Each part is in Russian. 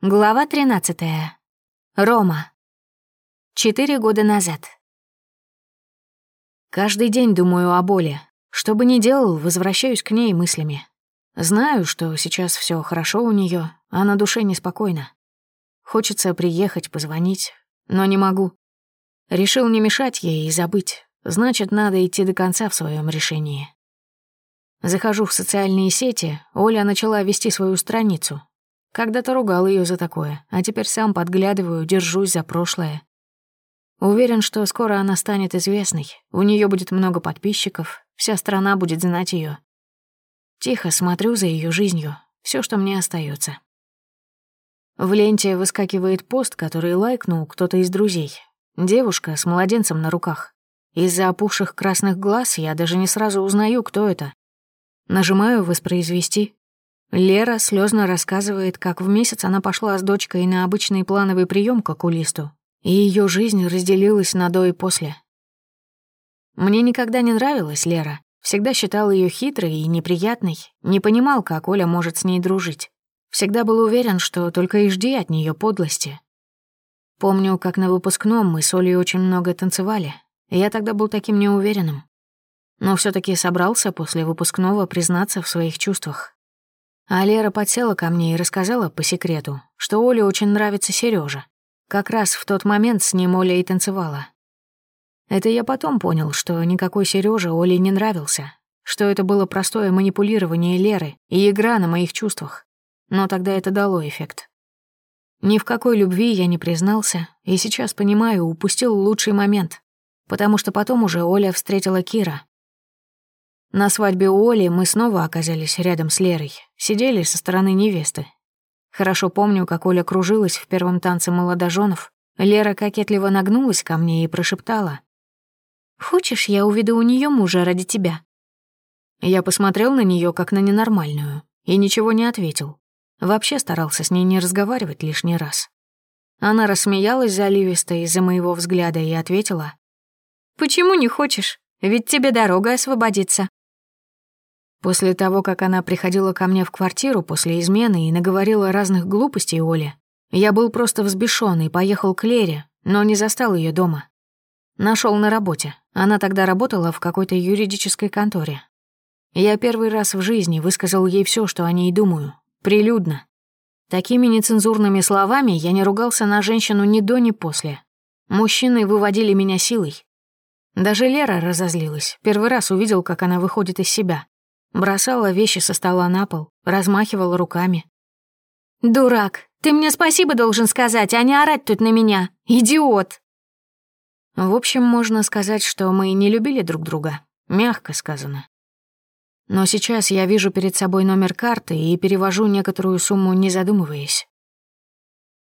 Глава 13. Рома. Четыре года назад. Каждый день думаю о боли. Что бы ни делал, возвращаюсь к ней мыслями. Знаю, что сейчас все хорошо у нее, а на душе неспокойно. Хочется приехать, позвонить, но не могу. Решил не мешать ей и забыть. Значит, надо идти до конца в своем решении. Захожу в социальные сети, Оля начала вести свою страницу, когда-то ругал ее за такое, а теперь сам подглядываю, держусь за прошлое. Уверен, что скоро она станет известной, у нее будет много подписчиков, вся страна будет знать ее. Тихо смотрю за ее жизнью, все, что мне остается. В ленте выскакивает пост, который лайкнул кто-то из друзей. Девушка с младенцем на руках. Из-за опухших красных глаз я даже не сразу узнаю, кто это. Нажимаю «Воспроизвести», Лера слезно рассказывает, как в месяц она пошла с дочкой на обычный плановый прием к окулисту, и ее жизнь разделилась на до и после. Мне никогда не нравилась Лера, всегда считал ее хитрой и неприятной, не понимал, как Оля может с ней дружить. Всегда был уверен, что только и жди от нее подлости. Помню, как на выпускном мы с Олей очень много танцевали. Я тогда был таким неуверенным. Но все таки собрался после выпускного признаться в своих чувствах. А Лера подсела ко мне и рассказала по секрету, что Оле очень нравится Сережа. Как раз в тот момент с ним Оля и танцевала. Это я потом понял, что никакой Сережа Оле не нравился, что это было простое манипулирование Леры и игра на моих чувствах. Но тогда это дало эффект. Ни в какой любви я не признался, и сейчас, понимаю, упустил лучший момент, потому что потом уже Оля встретила Кира — на свадьбе у Оли мы снова оказались рядом с Лерой, сидели со стороны невесты. Хорошо помню, как Оля кружилась в первом танце молодоженов. Лера кокетливо нагнулась ко мне и прошептала. «Хочешь, я уведу у нее мужа ради тебя?» Я посмотрел на нее как на ненормальную и ничего не ответил. Вообще старался с ней не разговаривать лишний раз. Она рассмеялась заливисто из-за моего взгляда и ответила. «Почему не хочешь? Ведь тебе дорога освободится». После того, как она приходила ко мне в квартиру после измены и наговорила разных глупостей Оле, я был просто взбешён и поехал к Лере, но не застал ее дома. Нашел на работе. Она тогда работала в какой-то юридической конторе. Я первый раз в жизни высказал ей все, что о ней думаю. Прилюдно. Такими нецензурными словами я не ругался на женщину ни до, ни после. Мужчины выводили меня силой. Даже Лера разозлилась. Первый раз увидел, как она выходит из себя. Бросала вещи со стола на пол, размахивала руками. «Дурак! Ты мне спасибо должен сказать, а не орать тут на меня! Идиот!» В общем, можно сказать, что мы не любили друг друга. Мягко сказано. Но сейчас я вижу перед собой номер карты и перевожу некоторую сумму, не задумываясь.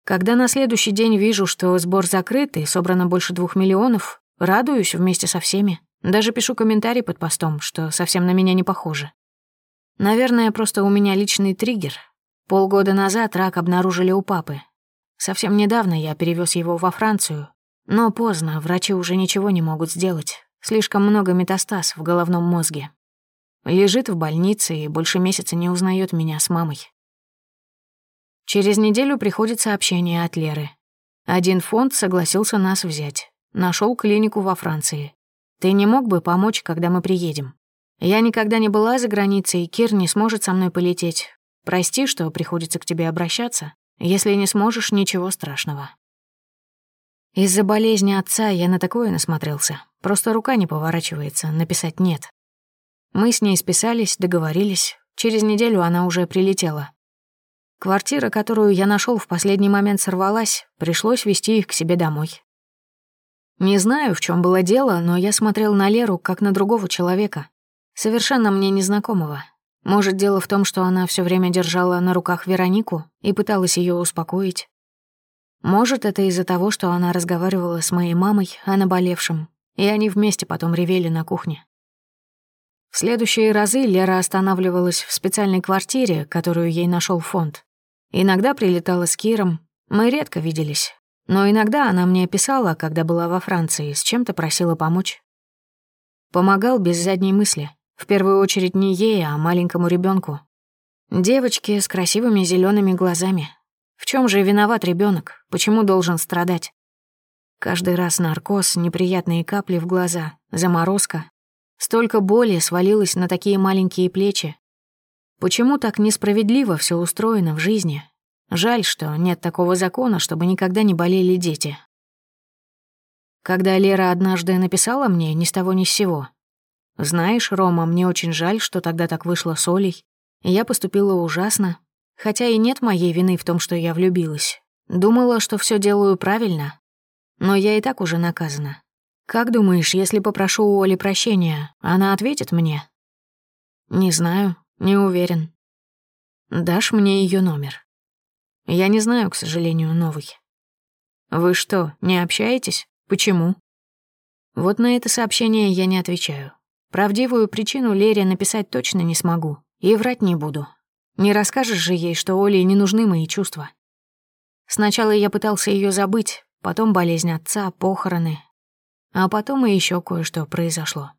Когда на следующий день вижу, что сбор закрыт и собрано больше двух миллионов, радуюсь вместе со всеми. Даже пишу комментарий под постом, что совсем на меня не похоже. Наверное, просто у меня личный триггер. Полгода назад рак обнаружили у папы. Совсем недавно я перевез его во Францию, но поздно, врачи уже ничего не могут сделать. Слишком много метастаз в головном мозге. Лежит в больнице и больше месяца не узнает меня с мамой. Через неделю приходит сообщение от Леры. Один фонд согласился нас взять. Нашел клинику во Франции. Ты не мог бы помочь, когда мы приедем? Я никогда не была за границей, и Кир не сможет со мной полететь. Прости, что приходится к тебе обращаться. Если не сможешь, ничего страшного». Из-за болезни отца я на такое насмотрелся. Просто рука не поворачивается, написать «нет». Мы с ней списались, договорились. Через неделю она уже прилетела. Квартира, которую я нашел в последний момент, сорвалась. Пришлось везти их к себе домой. Не знаю, в чем было дело, но я смотрел на Леру как на другого человека, совершенно мне незнакомого. Может, дело в том, что она все время держала на руках Веронику и пыталась ее успокоить. Может, это из-за того, что она разговаривала с моей мамой о наболевшем, и они вместе потом ревели на кухне. В следующие разы Лера останавливалась в специальной квартире, которую ей нашел фонд. Иногда прилетала с Киром, мы редко виделись, но иногда она мне писала, когда была во Франции, с чем-то просила помочь. Помогал без задней мысли. В первую очередь не ей, а маленькому ребенку. Девочке с красивыми зелеными глазами. В чем же виноват ребенок? Почему должен страдать? Каждый раз наркоз, неприятные капли в глаза, заморозка. Столько боли свалилось на такие маленькие плечи. Почему так несправедливо все устроено в жизни? Жаль, что нет такого закона, чтобы никогда не болели дети. Когда Лера однажды написала мне ни с того ни с сего. «Знаешь, Рома, мне очень жаль, что тогда так вышло с Олей. Я поступила ужасно, хотя и нет моей вины в том, что я влюбилась. Думала, что все делаю правильно, но я и так уже наказана. Как думаешь, если попрошу у Оли прощения, она ответит мне?» «Не знаю, не уверен. Дашь мне ее номер?» Я не знаю, к сожалению, новый. Вы что, не общаетесь? Почему? Вот на это сообщение я не отвечаю. Правдивую причину Лере написать точно не смогу. И врать не буду. Не расскажешь же ей, что Оле не нужны мои чувства. Сначала я пытался ее забыть, потом болезнь отца, похороны. А потом и еще кое-что произошло.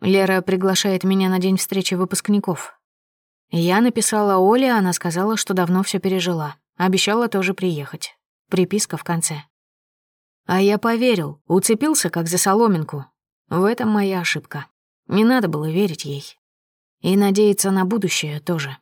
Лера приглашает меня на день встречи выпускников. Я написала Оле, она сказала, что давно все пережила. Обещала тоже приехать. Приписка в конце. А я поверил, уцепился как за соломинку. В этом моя ошибка. Не надо было верить ей. И надеяться на будущее тоже.